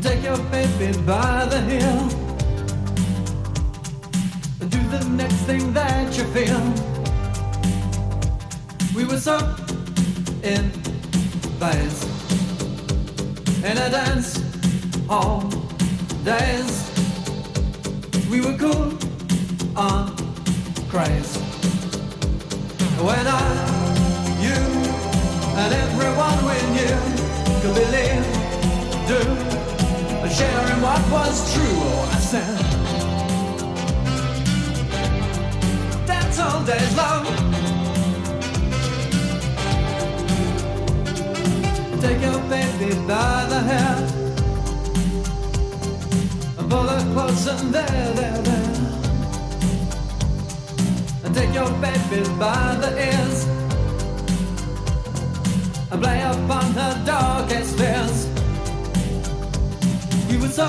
and take your baby by the heel and do the next thing that you feel. We were so in phase in a dance all days. We were cool on craze. When I, you, and everyone we knew was true. Oh, I said, dance all days long. Take your baby by the hair and pull her and there, there, there. And take your baby by the ears and play upon her darkest fears. We were so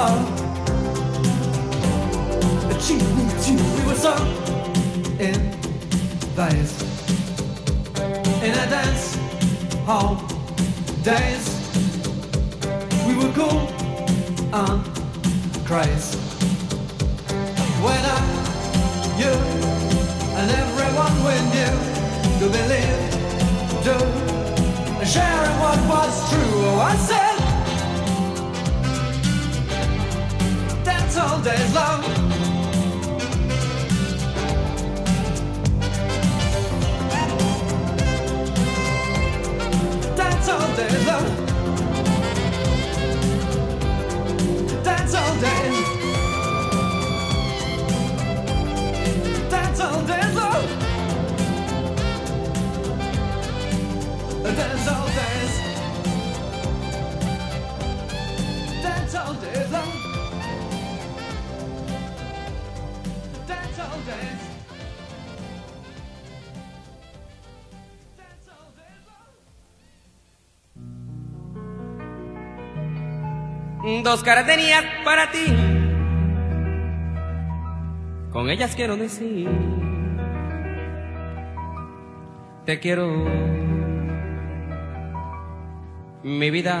And need And she needs you We were so in phase In a dance hall days We were cool on craze When I, you and everyone we knew Could believe, do sharing what was true. Oh, I said, all days long. Dos gardenias para ti. Con ellas quiero decir, te quiero, mi vida,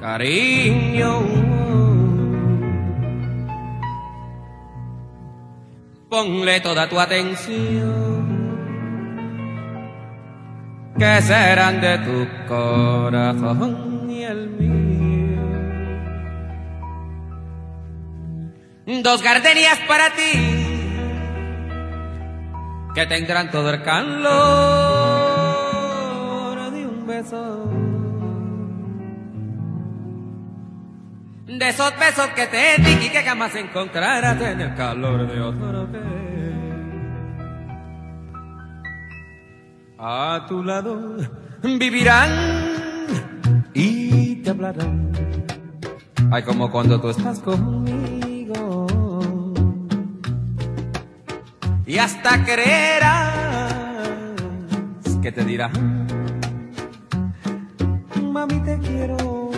cariño. Ponle toda tu atención, que serán de tu corazón y el mío. Dos gardenias para ti, que tendrán todo el calor de un beso. De esos besos que te di y que jamás encontrarás en el calor de otro. A tu lado vivirán y te hablarán. Ay, como cuando tú estás conmigo. Y hasta creerás que te dirá, mami te quiero.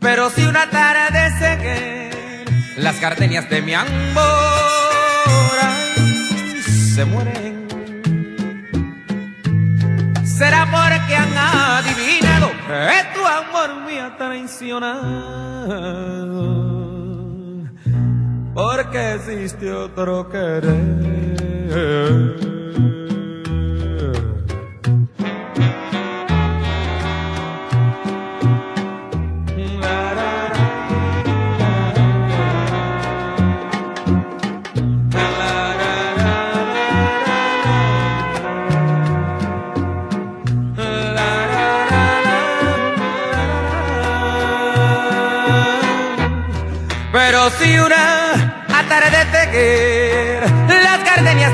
Pero si una tarde sé que las gardenias de mi amor ay, se mueren Será porque han adivinado que tu amor me ha traicionado. Porque existe otro querer.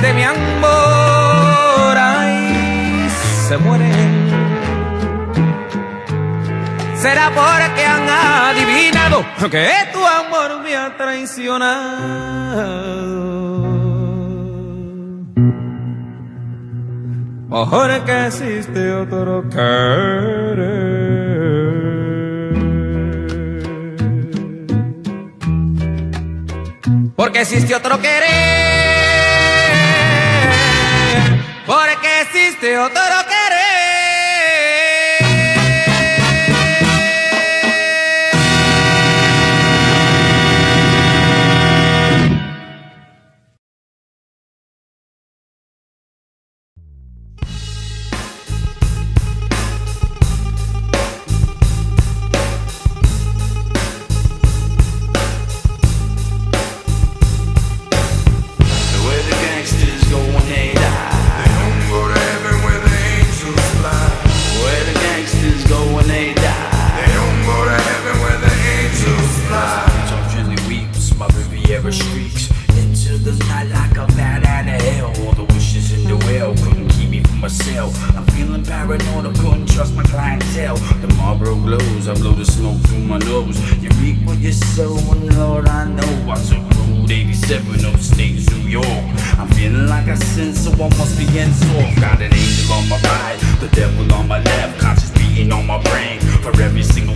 de mi amor, ay, se mueren. Será porque han adivinado que tu amor me ha traicionado. Mejor que existe otro querer. Porque existe otro querer porque existe otro shows. You reap what you sow, and Lord, I know I took Road 87 upstate New York. I'm feeling like a sin, so I must be in soft. Got an angel on my right, the devil on my left, conscious beating on my brain for every single.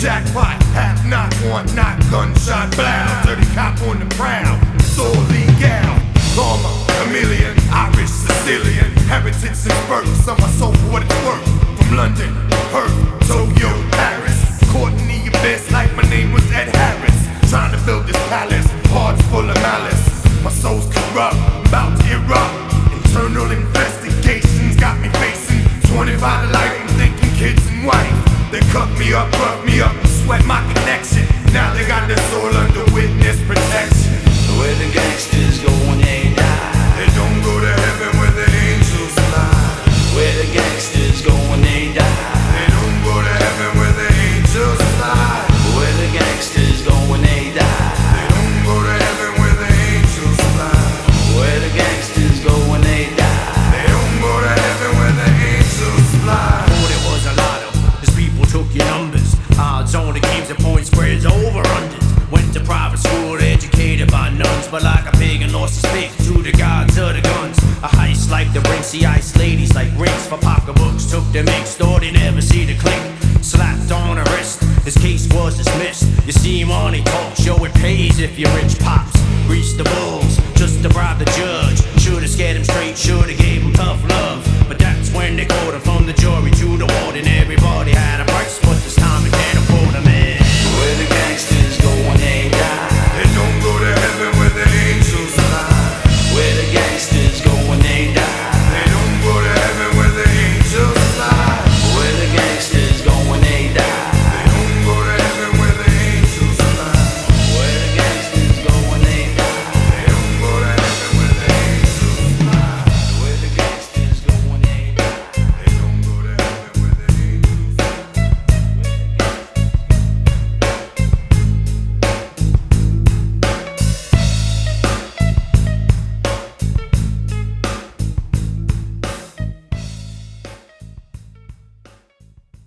Jackpot, half knock, one knock, gunshot, blow. Dirty cop on the prowl, sorely gown. Karma, chameleon, Irish, Sicilian, heritage since birth. Some are so for what it's worth. From London, Perth, Tokyo, Paris. Courtney, your best life. my name was Ed Harris. Trying to build this palace, hearts full of malice. money talks. show it pays if you're rich pops. Grease the bulls, just to bribe the judge. Should've scared him straight, should've gave him tough love. But that's when they called him from the jury to the ward everybody.